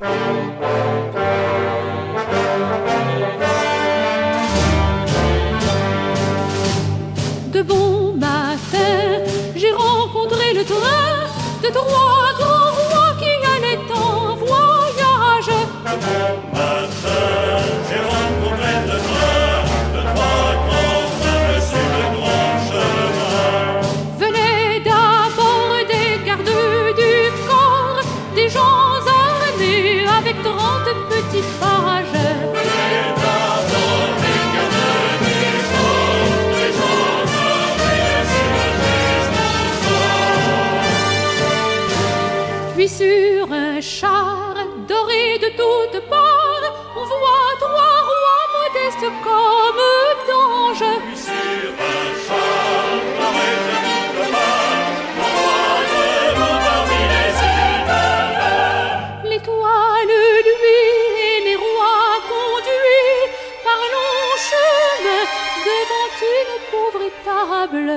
De bon matin, j'ai rencontré le train de trois grands rois qui allaient en voyage. Un char doré de toutes parts, on voit trois rois modestes comme d'anges. Sur un char, doré de toutes parts, on les idoles. L'étoile, lui, et les rois conduits par long chemin devant une pauvre étable.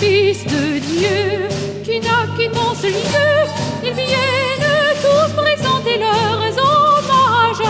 Fils de Dieu, qui n'a qu'immense lieu, ils viennent tous présenter leurs hommages.